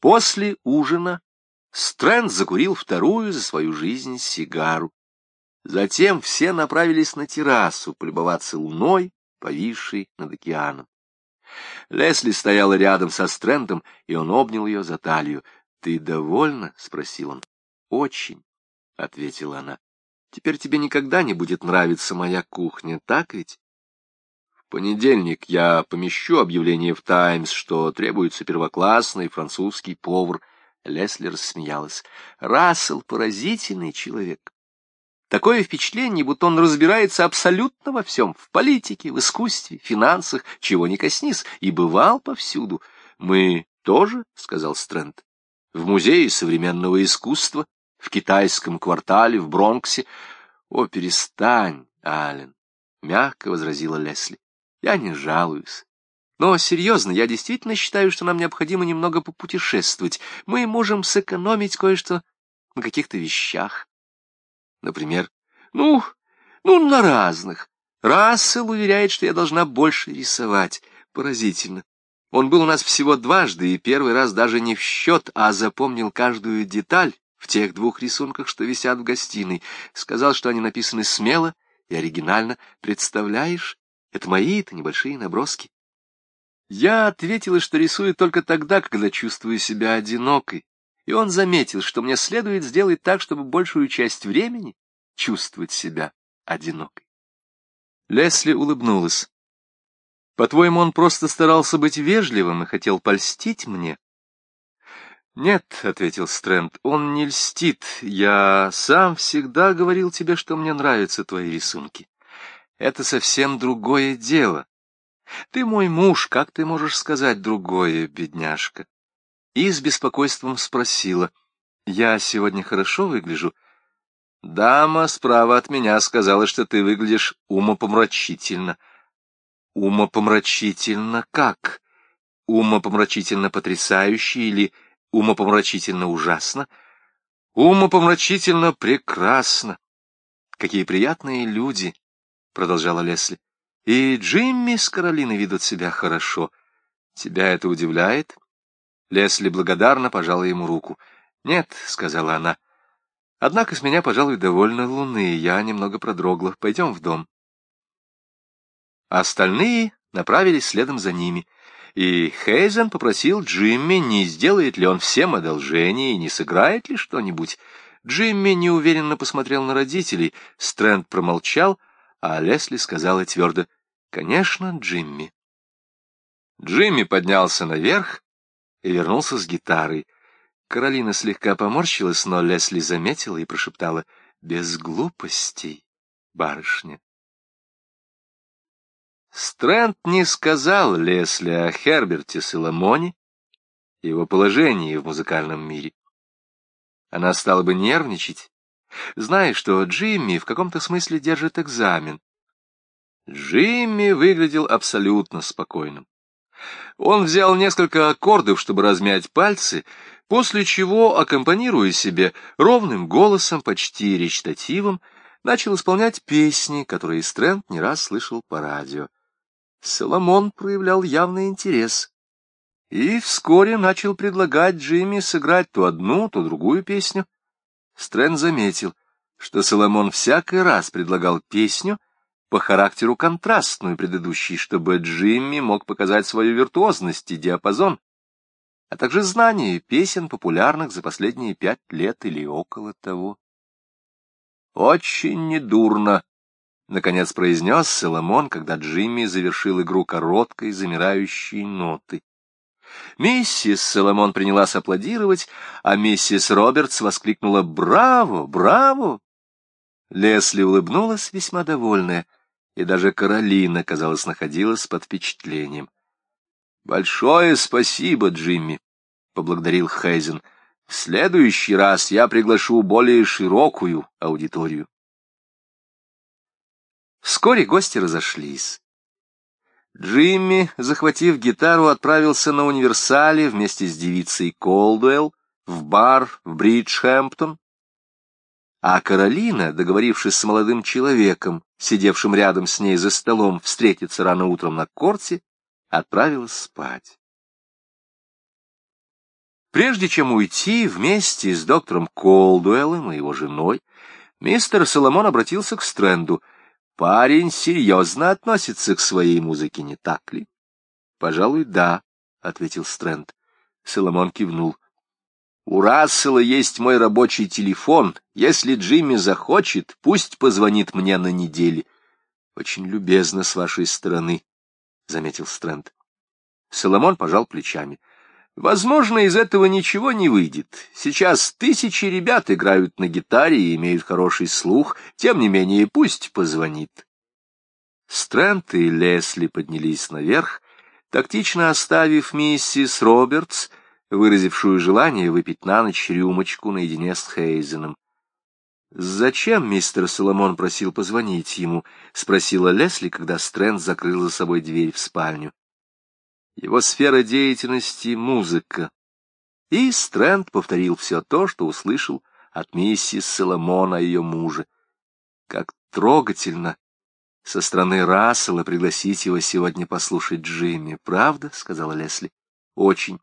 После ужина Стрэнд закурил вторую за свою жизнь сигару. Затем все направились на террасу полюбоваться луной, повисшей над океаном. Лесли стояла рядом со Стрэндом, и он обнял ее за талию. — Ты довольна? — спросил он. — Очень, — ответила она. — Теперь тебе никогда не будет нравиться моя кухня, так ведь? Понедельник я помещу объявление в «Таймс», что требуется первоклассный французский повар. Лесли рассмеялась. Рассел — поразительный человек. Такое впечатление, будто он разбирается абсолютно во всем, в политике, в искусстве, финансах, чего не коснись, и бывал повсюду. Мы тоже, — сказал Стрэнд, — в Музее современного искусства, в китайском квартале, в Бронксе. О, перестань, Ален, — мягко возразила Лесли. Я не жалуюсь. Но серьезно, я действительно считаю, что нам необходимо немного попутешествовать. Мы можем сэкономить кое-что на каких-то вещах. Например, ну, ну, на разных. Рассел уверяет, что я должна больше рисовать. Поразительно. Он был у нас всего дважды, и первый раз даже не в счет, а запомнил каждую деталь в тех двух рисунках, что висят в гостиной. Сказал, что они написаны смело и оригинально. Представляешь, это мои-то небольшие наброски. Я ответила, что рисую только тогда, когда чувствую себя одинокой, и он заметил, что мне следует сделать так, чтобы большую часть времени чувствовать себя одинокой. Лесли улыбнулась. По-твоему, он просто старался быть вежливым и хотел польстить мне? Нет, — ответил Стрэнд, — он не льстит. Я сам всегда говорил тебе, что мне нравятся твои рисунки. Это совсем другое дело. Ты мой муж, как ты можешь сказать другое, бедняжка? И с беспокойством спросила, я сегодня хорошо выгляжу? Дама справа от меня сказала, что ты выглядишь умопомрачительно. Умопомрачительно как? Умопомрачительно потрясающе или умопомрачительно ужасно? Умопомрачительно прекрасно. Какие приятные люди, — продолжала Лесли. И Джимми с Каролиной ведут себя хорошо. Тебя это удивляет? Лесли благодарно пожала ему руку. Нет, — сказала она. Однако с меня, пожалуй, довольно луны. Я немного продрогла. Пойдем в дом. Остальные направились следом за ними. И Хейзен попросил Джимми, не сделает ли он всем одолжение и не сыграет ли что-нибудь. Джимми неуверенно посмотрел на родителей. Стрэнд промолчал, а Лесли сказала твердо, Конечно, Джимми. Джимми поднялся наверх и вернулся с гитарой. Каролина слегка поморщилась, но Лесли заметила и прошептала «Без глупостей, барышня». Стрэнд не сказал Лесли о Херберте Соломоне и его положении в музыкальном мире. Она стала бы нервничать, зная, что Джимми в каком-то смысле держит экзамен, Джимми выглядел абсолютно спокойным. Он взял несколько аккордов, чтобы размять пальцы, после чего, аккомпанируя себе ровным голосом, почти речитативом, начал исполнять песни, которые Стрэнд не раз слышал по радио. Соломон проявлял явный интерес и вскоре начал предлагать Джимми сыграть то одну, то другую песню. Стрэнд заметил, что Соломон всякий раз предлагал песню, по характеру контрастную предыдущей, чтобы Джимми мог показать свою виртуозность и диапазон, а также знание песен, популярных за последние пять лет или около того. «Очень недурно», — наконец произнес Соломон, когда Джимми завершил игру короткой, замирающей ноты. Миссис Соломон принялась аплодировать, а миссис Робертс воскликнула «Браво! Браво!». Лесли улыбнулась, весьма довольная и даже Каролина, казалось, находилась под впечатлением. «Большое спасибо, Джимми», — поблагодарил Хейзен. «В следующий раз я приглашу более широкую аудиторию». Вскоре гости разошлись. Джимми, захватив гитару, отправился на универсале вместе с девицей Колдуэлл в бар в Бриджхэмптон, а Каролина, договорившись с молодым человеком, сидевшим рядом с ней за столом, встретиться рано утром на корте, отправилась спать. Прежде чем уйти вместе с доктором Колдуэллом и его женой, мистер Соломон обратился к Стрэнду. «Парень серьезно относится к своей музыке, не так ли?» «Пожалуй, да», — ответил Стрэнд. Соломон кивнул. «У Рассела есть мой рабочий телефон. Если Джимми захочет, пусть позвонит мне на неделе». «Очень любезно с вашей стороны», — заметил Стрэнд. Соломон пожал плечами. «Возможно, из этого ничего не выйдет. Сейчас тысячи ребят играют на гитаре и имеют хороший слух. Тем не менее, пусть позвонит». Стрэнд и Лесли поднялись наверх, тактично оставив миссис Робертс, выразившую желание выпить на ночь рюмочку наедине с Хейзеном. «Зачем мистер Соломон просил позвонить ему?» — спросила Лесли, когда Стрэнд закрыл за собой дверь в спальню. Его сфера деятельности — музыка. И Стрэнд повторил все то, что услышал от миссис Соломона, ее мужа. Как трогательно со стороны Рассела пригласить его сегодня послушать Джимми, правда? — сказала Лесли. — Очень.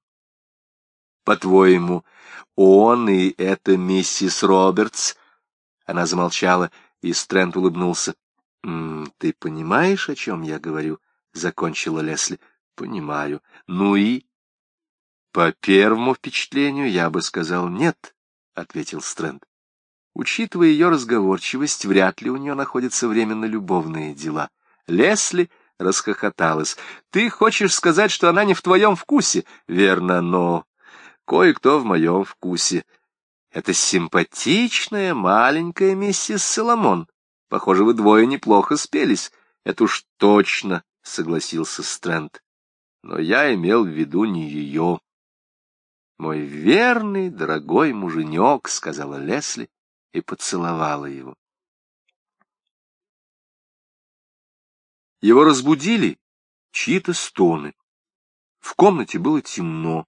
— По-твоему, он и эта миссис Робертс? Она замолчала, и Стрэнд улыбнулся. — Ты понимаешь, о чем я говорю? — закончила Лесли. — Понимаю. Ну и? — По первому впечатлению я бы сказал нет, — ответил Стрэнд. Учитывая ее разговорчивость, вряд ли у нее находится время на любовные дела. Лесли расхохоталась. — Ты хочешь сказать, что она не в твоем вкусе? — Верно, но кое-кто в моем вкусе. Это симпатичная маленькая миссис Соломон. Похоже, вы двое неплохо спелись. Это уж точно, — согласился Стрэнд. Но я имел в виду не ее. Мой верный, дорогой муженек, — сказала Лесли и поцеловала его. Его разбудили чьи-то стоны. В комнате было темно.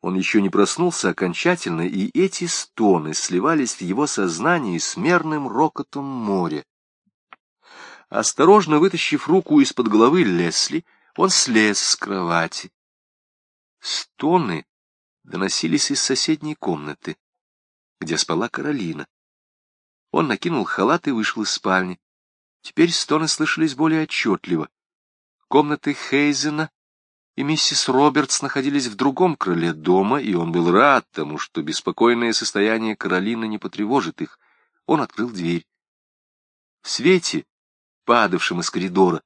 Он еще не проснулся окончательно, и эти стоны сливались в его сознании с мерным рокотом моря. Осторожно вытащив руку из-под головы Лесли, он слез с кровати. Стоны доносились из соседней комнаты где спала Каролина. Он накинул халат и вышел из спальни. Теперь стоны слышались более отчетливо. Комнаты Хейзена и миссис Робертс находились в другом крыле дома, и он был рад тому, что беспокойное состояние Каролины не потревожит их. Он открыл дверь. В свете, падавшем из коридора,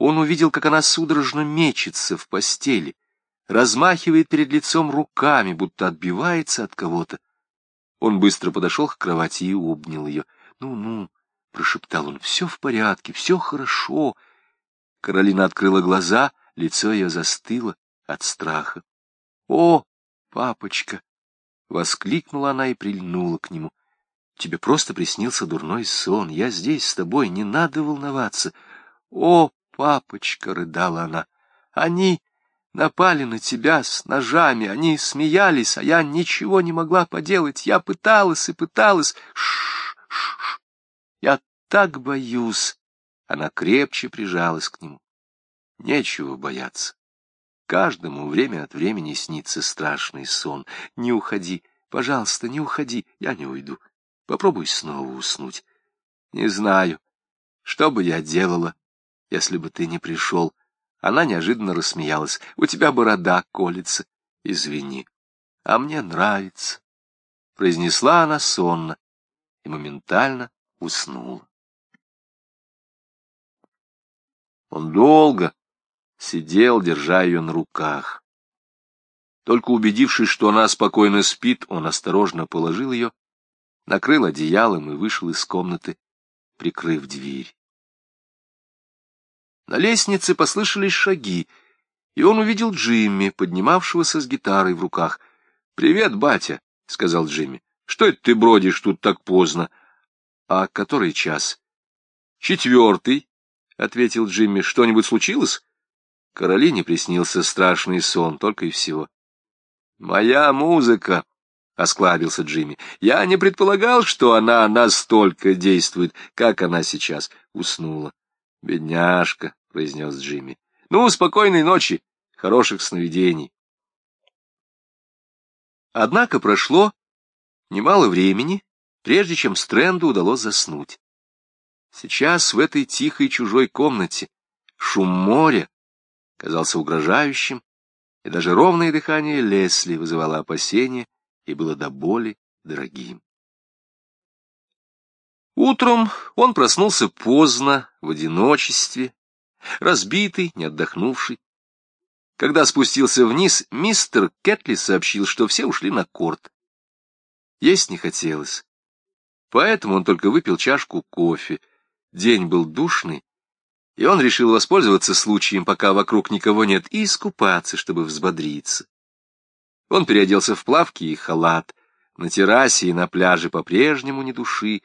он увидел, как она судорожно мечется в постели, размахивает перед лицом руками, будто отбивается от кого-то. Он быстро подошел к кровати и обнял ее. «Ну-ну», — прошептал он, — «все в порядке, все хорошо». Каролина открыла глаза, лицо ее застыло от страха. «О, папочка!» — воскликнула она и прильнула к нему. «Тебе просто приснился дурной сон. Я здесь с тобой, не надо волноваться». «О, папочка!» — рыдала она. «Они напали на тебя с ножами, они смеялись, а я ничего не могла поделать. Я пыталась и пыталась. Ш -ш -ш. Я так боюсь. Она крепче прижалась к нему. Нечего бояться. Каждому время от времени снится страшный сон. Не уходи, пожалуйста, не уходи, я не уйду. Попробуй снова уснуть. Не знаю, что бы я делала, если бы ты не пришел. Она неожиданно рассмеялась. — У тебя борода колется. Извини. А мне нравится. Произнесла она сонно и моментально уснула. Он долго сидел, держа ее на руках. Только убедившись, что она спокойно спит, он осторожно положил ее, накрыл одеялом и вышел из комнаты, прикрыв дверь. На лестнице послышались шаги, и он увидел Джимми, поднимавшегося с гитарой в руках. — Привет, батя, — сказал Джимми. — Что это ты бродишь тут так поздно? — А который час? — Четвертый, — ответил Джимми. — Что-нибудь случилось? Каролине приснился страшный сон, только и всего. — Моя музыка, — осклабился Джимми. — Я не предполагал, что она настолько действует, как она сейчас уснула. — Бедняжка, — произнес Джимми. — Ну, спокойной ночи, хороших сновидений. Однако прошло немало времени, прежде чем Стрэнду удалось заснуть. Сейчас в этой тихой чужой комнате шум моря казался угрожающим, и даже ровное дыхание Лесли вызывало опасения и было до боли дорогим. Утром он проснулся поздно, в одиночестве, разбитый, не отдохнувший. Когда спустился вниз, мистер Кетли сообщил, что все ушли на корт. Есть не хотелось. Поэтому он только выпил чашку кофе. День был душный, и он решил воспользоваться случаем, пока вокруг никого нет, и искупаться, чтобы взбодриться. Он переоделся в плавки и халат. На террасе и на пляже по-прежнему ни души.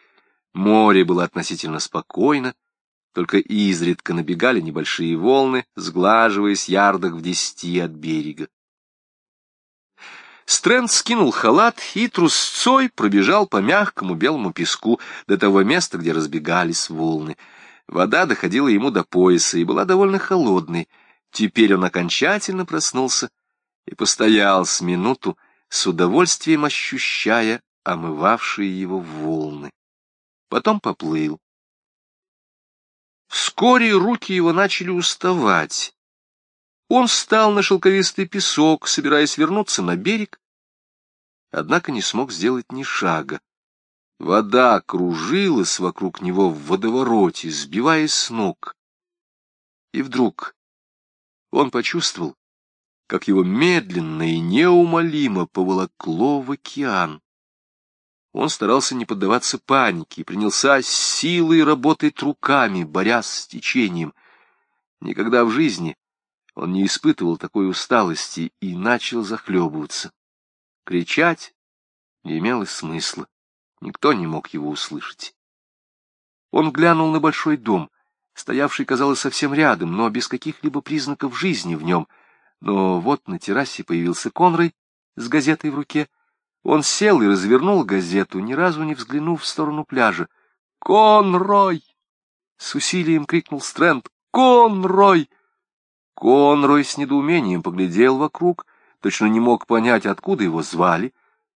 Море было относительно спокойно, только изредка набегали небольшие волны, сглаживаясь ярдах в десяти от берега. Стрэнд скинул халат и трусцой пробежал по мягкому белому песку до того места, где разбегались волны. Вода доходила ему до пояса и была довольно холодной. Теперь он окончательно проснулся и постоял с минуту, с удовольствием ощущая омывавшие его волны. Потом поплыл. Вскоре руки его начали уставать. Он встал на шелковистый песок, собираясь вернуться на берег, однако не смог сделать ни шага. Вода кружилась вокруг него в водовороте, сбиваясь с ног. И вдруг он почувствовал, как его медленно и неумолимо поволокло в океан. Он старался не поддаваться панике и принялся силой работать руками, борясь с течением. Никогда в жизни он не испытывал такой усталости и начал захлебываться. Кричать не имело смысла. Никто не мог его услышать. Он глянул на большой дом, стоявший, казалось, совсем рядом, но без каких-либо признаков жизни в нем. Но вот на террасе появился Конрой с газетой в руке — он сел и развернул газету, ни разу не взглянув в сторону пляжа. «Конрой!» — с усилием крикнул Стрэнд. «Конрой!» Конрой с недоумением поглядел вокруг, точно не мог понять, откуда его звали.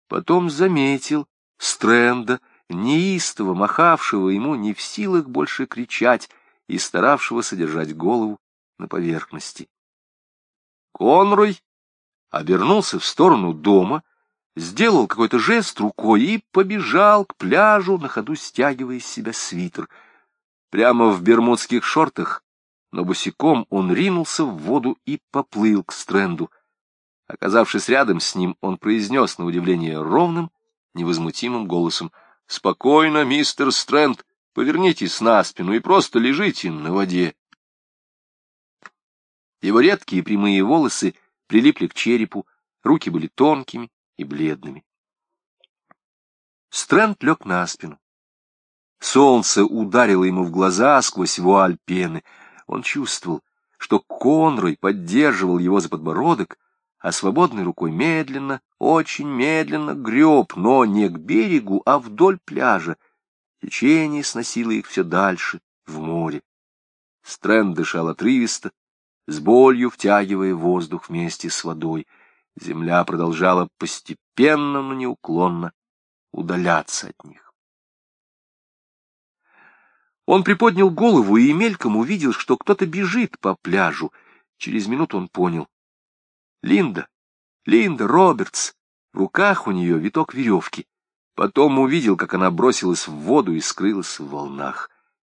Потом заметил Стрэнда, неистово махавшего ему не в силах больше кричать и старавшего содержать голову на поверхности. Конрой обернулся в сторону дома — сделал какой-то жест рукой и побежал к пляжу, на ходу стягивая из себя свитер. Прямо в бермудских шортах, но босиком он ринулся в воду и поплыл к стренду. Оказавшись рядом с ним, он произнес на удивление ровным, невозмутимым голосом. — Спокойно, мистер Стрэнд, повернитесь на спину и просто лежите на воде. Его редкие прямые волосы прилипли к черепу, руки были тонкими, и бледными. Стрэнд лег на спину. Солнце ударило ему в глаза сквозь вуаль пены. Он чувствовал, что Конрой поддерживал его за подбородок, а свободной рукой медленно, очень медленно греб, но не к берегу, а вдоль пляжа. Течение сносило их все дальше, в море. Стрэнд дышал отрывисто, с болью втягивая воздух вместе с водой — Земля продолжала постепенно, но неуклонно удаляться от них. Он приподнял голову и мельком увидел, что кто-то бежит по пляжу. Через минуту он понял. Линда, Линда Робертс. В руках у нее виток веревки. Потом увидел, как она бросилась в воду и скрылась в волнах.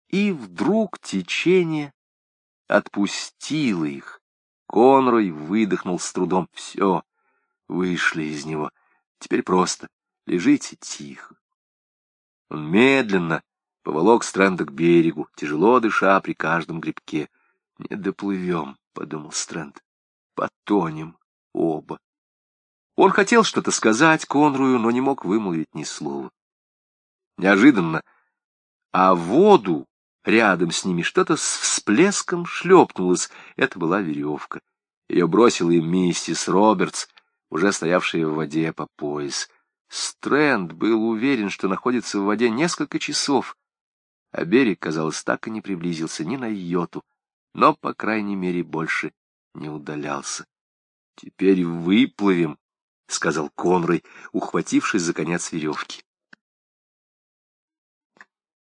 И вдруг течение отпустило их. Конрой выдохнул с трудом. Все, вышли из него. Теперь просто лежите тихо. Он медленно поволок Стрэнда к берегу, тяжело дыша при каждом грибке. «Не доплывем», — подумал Стрэнд. «Потонем оба». Он хотел что-то сказать Конрую, но не мог вымолвить ни слова. Неожиданно, а воду рядом с ними что-то с всплеском шлепнулось. Это была веревка. Ее бросила им миссис Робертс, уже стоявшие в воде по пояс. Стрэнд был уверен, что находится в воде несколько часов, а берег, казалось, так и не приблизился ни на йоту, но, по крайней мере, больше не удалялся. — Теперь выплывем, — сказал Конрой, ухватившись за конец веревки.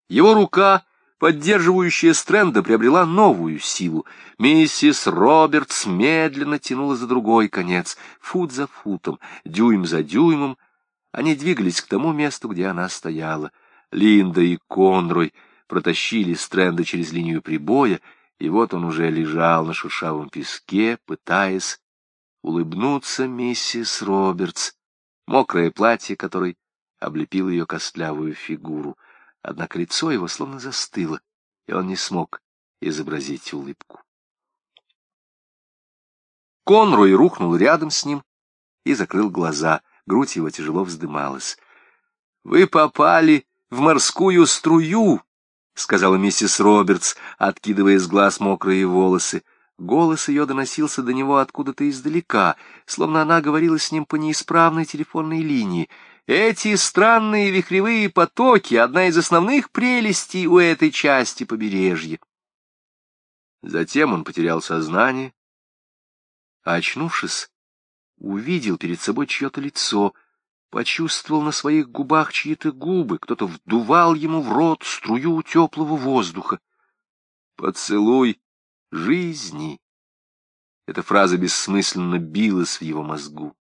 Его рука, поддерживающая Стрэнда, приобрела новую силу. Миссис Робертс медленно тянула за другой конец, фут за футом, дюйм за дюймом. Они двигались к тому месту, где она стояла. Линда и Конрой протащили Стрэнда через линию прибоя, и вот он уже лежал на шершавом песке, пытаясь улыбнуться миссис Робертс, мокрое платье которой облепило ее костлявую фигуру. Однако лицо его словно застыло, и он не смог изобразить улыбку. Конрой рухнул рядом с ним и закрыл глаза, грудь его тяжело вздымалась. — Вы попали в морскую струю, — сказала миссис Робертс, откидывая с глаз мокрые волосы. Голос ее доносился до него откуда-то издалека, словно она говорила с ним по неисправной телефонной линии. Эти странные вихревые потоки — одна из основных прелестей у этой части побережья. Затем он потерял сознание, а, очнувшись, увидел перед собой чье-то лицо, почувствовал на своих губах чьи-то губы, кто-то вдувал ему в рот струю теплого воздуха. Поцелуй жизни. Эта фраза бессмысленно билась в его мозгу.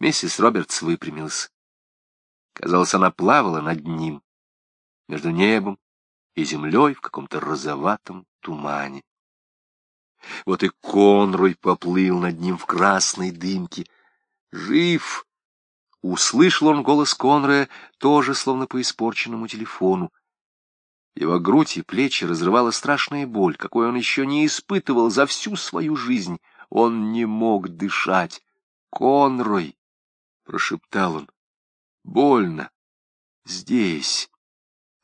Миссис Робертс выпрямилась. Казалось, она плавала над ним, между небом и землей в каком-то розоватом тумане. Вот и Конрой поплыл над ним в красной дымке. «Жив!» Услышал он голос Конроя, тоже словно по испорченному телефону. Его грудь и плечи разрывала страшная боль, какой он еще не испытывал за всю свою жизнь. Он не мог дышать. «Конрой!» — прошептал он. «Больно. Здесь».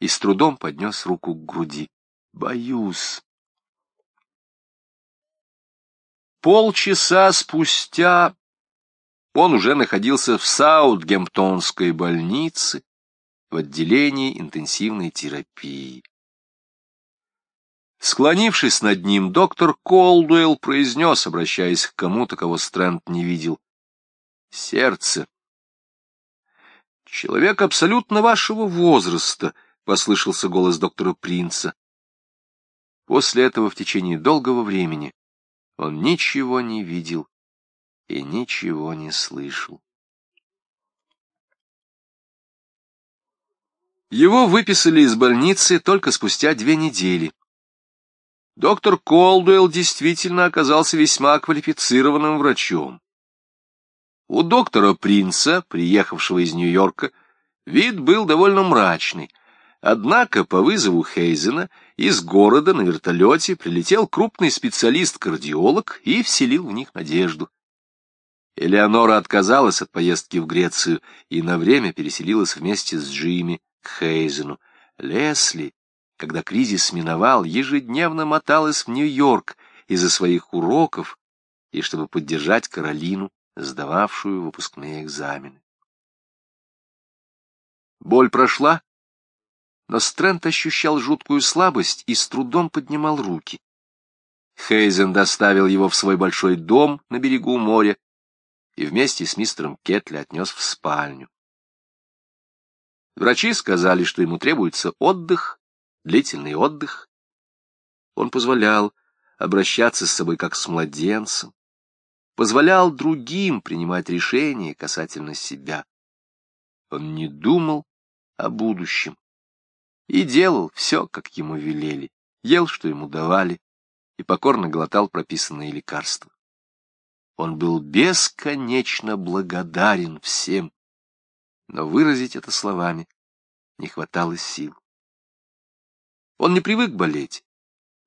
И с трудом поднес руку к груди. «Боюсь». Полчаса спустя он уже находился в Саутгемптонской больнице, в отделении интенсивной терапии. Склонившись над ним, доктор Колдуэлл произнес, обращаясь к кому-то, кого Стрэнд не видел, «Сердце». «Человек абсолютно вашего возраста», — послышался голос доктора Принца. После этого в течение долгого времени он ничего не видел и ничего не слышал. Его выписали из больницы только спустя две недели. Доктор Колдуэлл действительно оказался весьма квалифицированным врачом. У доктора Принца, приехавшего из Нью-Йорка, вид был довольно мрачный, однако по вызову Хейзена из города на вертолете прилетел крупный специалист-кардиолог и вселил в них надежду. Элеонора отказалась от поездки в Грецию и на время переселилась вместе с Джимми к Хейзену. Лесли, когда кризис миновал, ежедневно моталась в Нью-Йорк из-за своих уроков и чтобы поддержать Каролину, сдававшую выпускные экзамены. Боль прошла, но Стрэнд ощущал жуткую слабость и с трудом поднимал руки. Хейзен доставил его в свой большой дом на берегу моря и вместе с мистером Кетли отнес в спальню. Врачи сказали, что ему требуется отдых, длительный отдых. Он позволял обращаться с собой как с младенцем, позволял другим принимать решения касательно себя. Он не думал о будущем и делал все, как ему велели, ел, что ему давали, и покорно глотал прописанные лекарства. Он был бесконечно благодарен всем, но выразить это словами не хватало сил. Он не привык болеть,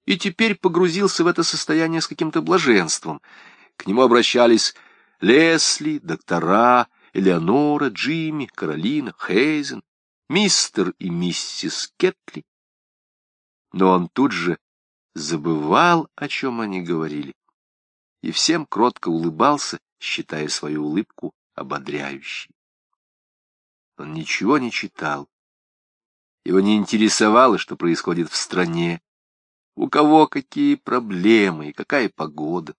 и теперь погрузился в это состояние с каким-то блаженством. К нему обращались Лесли, доктора, Элеонора, Джимми, Каролина, Хейзен, мистер и миссис Кетли. Но он тут же забывал, о чем они говорили, и всем кротко улыбался, считая свою улыбку ободряющей. Он ничего не читал. Его не интересовало, что происходит в стране, у кого какие проблемы и какая погода.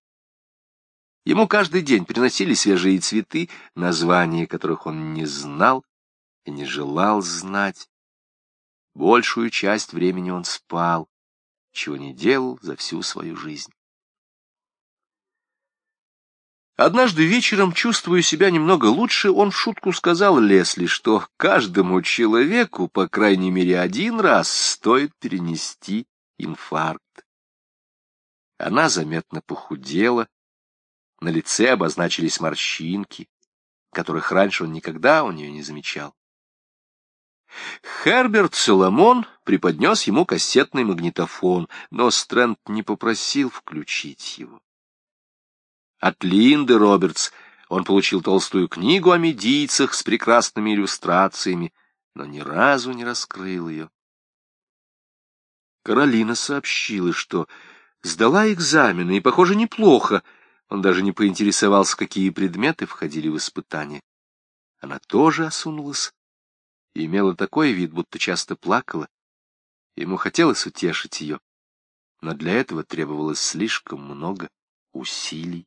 Ему каждый день приносили свежие цветы, названия которых он не знал и не желал знать. Большую часть времени он спал, чего не делал за всю свою жизнь. Однажды вечером, чувствуя себя немного лучше, он в шутку сказал Лесли, что каждому человеку, по крайней мере, один раз стоит перенести инфаркт. Она заметно похудела, на лице обозначились морщинки, которых раньше он никогда у нее не замечал. Херберт Соломон преподнес ему кассетный магнитофон, но Стрэнд не попросил включить его. От Линды Робертс он получил толстую книгу о медийцах с прекрасными иллюстрациями, но ни разу не раскрыл ее. Каролина сообщила, что сдала экзамены, и, похоже, неплохо. Он даже не поинтересовался, какие предметы входили в испытание. Она тоже осунулась и имела такой вид, будто часто плакала. Ему хотелось утешить ее, но для этого требовалось слишком много усилий.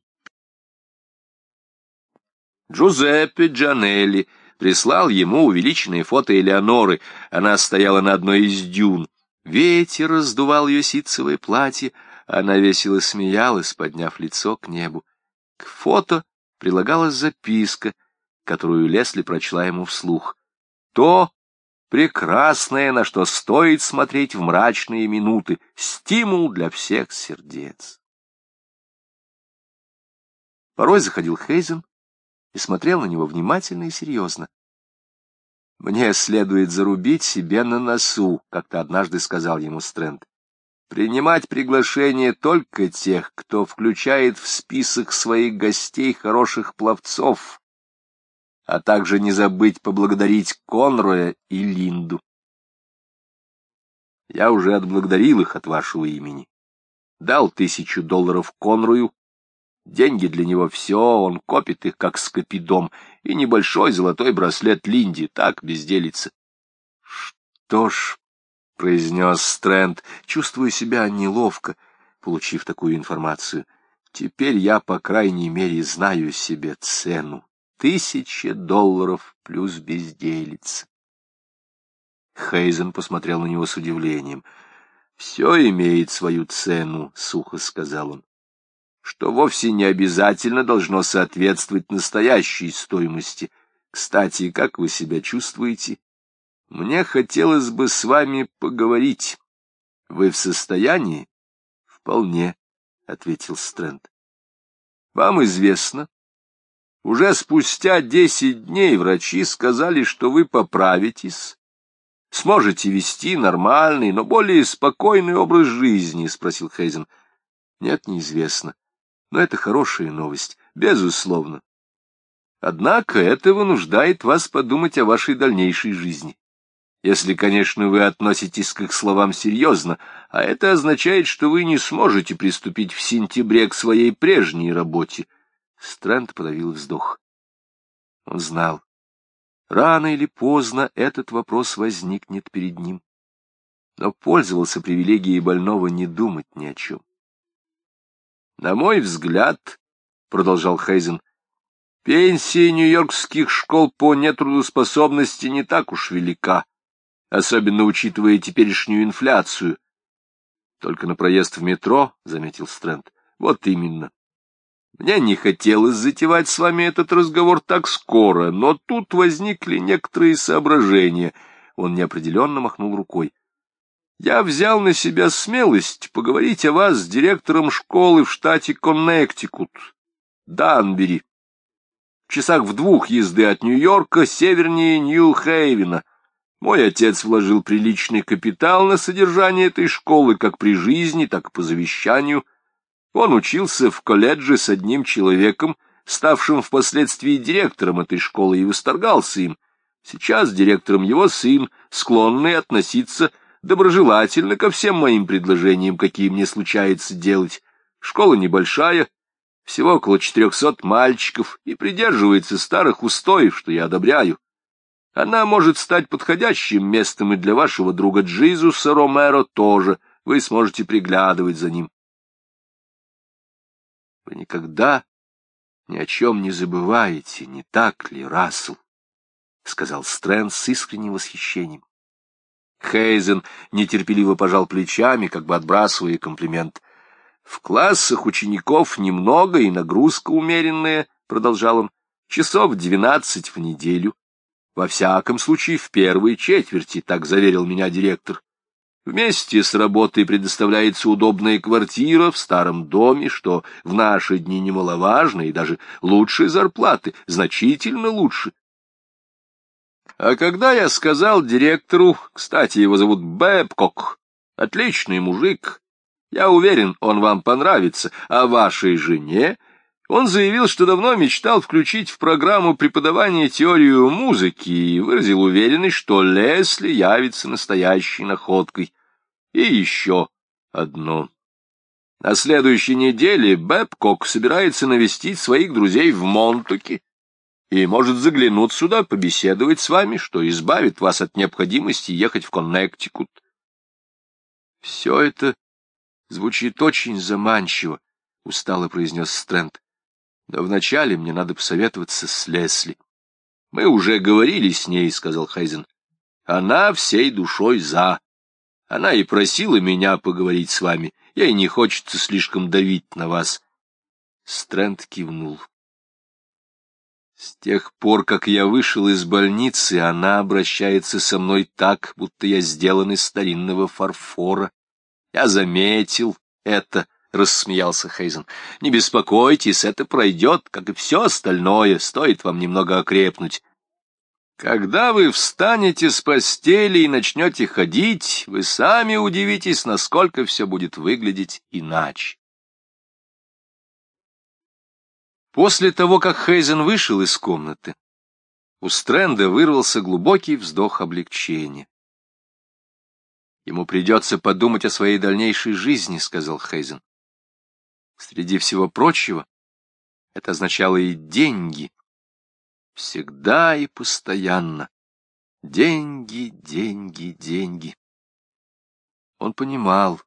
Джузеппе Джанелли прислал ему увеличенные фото Элеоноры. Она стояла на одной из дюн. Ветер раздувал ее ситцевое платье, она весело смеялась, подняв лицо к небу. К фото прилагалась записка, которую Лесли прочла ему вслух. То прекрасное, на что стоит смотреть в мрачные минуты, стимул для всех сердец. Порой заходил Хейзен, и смотрел на него внимательно и серьезно. «Мне следует зарубить себе на носу», — как-то однажды сказал ему Стрэнд. «Принимать приглашение только тех, кто включает в список своих гостей хороших пловцов, а также не забыть поблагодарить Конроя и Линду. Я уже отблагодарил их от вашего имени. Дал тысячу долларов Конрою, Деньги для него все, он копит их, как скопидом, и небольшой золотой браслет Линди, так безделится. — Что ж, — произнес Стрэнд, чувствуя себя неловко, получив такую информацию, — теперь я, по крайней мере, знаю себе цену. Тысяча долларов плюс безделица. Хейзен посмотрел на него с удивлением. — Все имеет свою цену, — сухо сказал он что вовсе не обязательно должно соответствовать настоящей стоимости. Кстати, как вы себя чувствуете? Мне хотелось бы с вами поговорить. Вы в состоянии? Вполне, — ответил Стрэнд. Вам известно, уже спустя десять дней врачи сказали, что вы поправитесь, сможете вести нормальный, но более спокойный образ жизни, — спросил Хейзен. — Нет, неизвестно. Но это хорошая новость, безусловно. Однако это вынуждает вас подумать о вашей дальнейшей жизни. Если, конечно, вы относитесь к их словам серьезно, а это означает, что вы не сможете приступить в сентябре к своей прежней работе. Стрэнд подавил вздох. Он знал, рано или поздно этот вопрос возникнет перед ним, но пользовался привилегией больного не думать ни о чем. На мой взгляд, — продолжал Хейзен, — пенсия нью-йоркских школ по нетрудоспособности не так уж велика, особенно учитывая теперешнюю инфляцию. Только на проезд в метро, — заметил Стрэнд, — вот именно. Мне не хотелось затевать с вами этот разговор так скоро, но тут возникли некоторые соображения. Он неопределенно махнул рукой. Я взял на себя смелость поговорить о вас с директором школы в штате Коннектикут, Данбери, в часах в двух езды от Нью-Йорка, севернее Нью-Хейвена. Мой отец вложил приличный капитал на содержание этой школы как при жизни, так и по завещанию. Он учился в колледже с одним человеком, ставшим впоследствии директором этой школы, и восторгался им. Сейчас директором его сын, склонный относиться доброжелательно ко всем моим предложениям, какие мне случается делать. Школа небольшая, всего около четырехсот мальчиков, и придерживается старых устоев, что я одобряю. Она может стать подходящим местом и для вашего друга Джизуса Ромеро тоже. Вы сможете приглядывать за ним. Вы никогда ни о чем не забываете, не так ли, Рассел? — сказал Стрэнд с искренним восхищением. Хейзен нетерпеливо пожал плечами, как бы отбрасывая комплимент. — В классах учеников немного и нагрузка умеренная, — продолжал он, — часов двенадцать в неделю. Во всяком случае, в первой четверти, так заверил меня директор. Вместе с работой предоставляется удобная квартира в старом доме, что в наши дни немаловажно, и даже лучшие зарплаты, значительно лучше. А когда я сказал директору, кстати, его зовут Бэбкок, отличный мужик, я уверен, он вам понравится, а вашей жене он заявил, что давно мечтал включить в программу преподавания теорию музыки и выразил уверенность, что Лесли явится настоящей находкой. И еще одно. На следующей неделе Бэбкок собирается навестить своих друзей в Монтуке и может заглянуть сюда, побеседовать с вами, что избавит вас от необходимости ехать в Коннектикут. Все это звучит очень заманчиво, — устало произнес Стрэнд. Но вначале мне надо посоветоваться с Лесли. — Мы уже говорили с ней, — сказал Хайзен. — Она всей душой за. Она и просила меня поговорить с вами. Ей не хочется слишком давить на вас. Стрэнд кивнул. С тех пор, как я вышел из больницы, она обращается со мной так, будто я сделан из старинного фарфора. Я заметил это, — рассмеялся Хейзен. — Не беспокойтесь, это пройдет, как и все остальное, стоит вам немного окрепнуть. Когда вы встанете с постели и начнете ходить, вы сами удивитесь, насколько все будет выглядеть иначе. После того, как Хейзен вышел из комнаты, у Стрэнда вырвался глубокий вздох облегчения. «Ему придется подумать о своей дальнейшей жизни», — сказал Хейзен. Среди всего прочего, это означало и деньги. Всегда и постоянно. Деньги, деньги, деньги. Он понимал.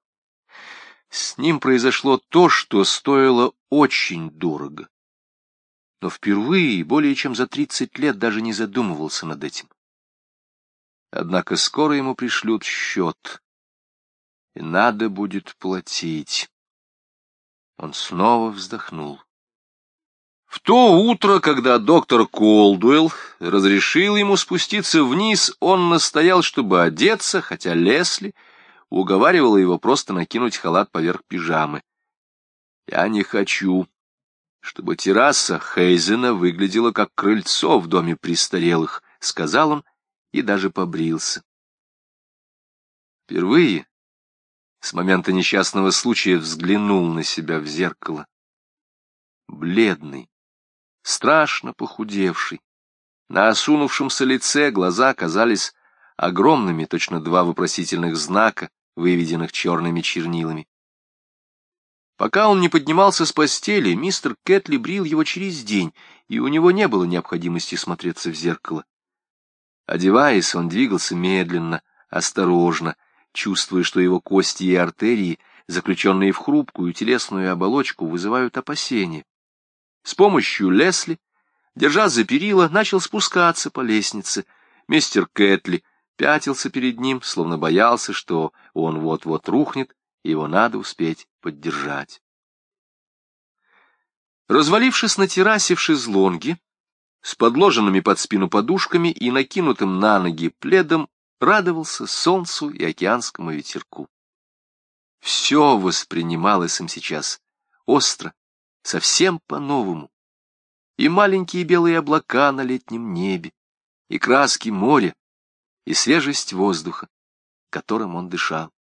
С ним произошло то, что стоило очень дорого. Но впервые, более чем за тридцать лет, даже не задумывался над этим. Однако скоро ему пришлют счет, и надо будет платить. Он снова вздохнул. В то утро, когда доктор Колдуэлл разрешил ему спуститься вниз, он настоял, чтобы одеться, хотя Лесли уговаривала его просто накинуть халат поверх пижамы. «Я не хочу, чтобы терраса Хейзена выглядела как крыльцо в доме престарелых», — сказал он и даже побрился. Впервые с момента несчастного случая взглянул на себя в зеркало. Бледный, страшно похудевший, на осунувшемся лице глаза казались огромными, точно два вопросительных знака, выведенных черными чернилами. Пока он не поднимался с постели, мистер Кэтли брил его через день, и у него не было необходимости смотреться в зеркало. Одеваясь, он двигался медленно, осторожно, чувствуя, что его кости и артерии, заключенные в хрупкую телесную оболочку, вызывают опасения. С помощью Лесли, держа за перила, начал спускаться по лестнице. Мистер Кэтли пятился перед ним, словно боялся, что он вот-вот рухнет, и его надо успеть поддержать. Развалившись на террасе в шезлонге, с подложенными под спину подушками и накинутым на ноги пледом, радовался солнцу и океанскому ветерку. Все воспринималось им сейчас остро, совсем по-новому. И маленькие белые облака на летнем небе, и краски моря, и свежесть воздуха, которым он дышал.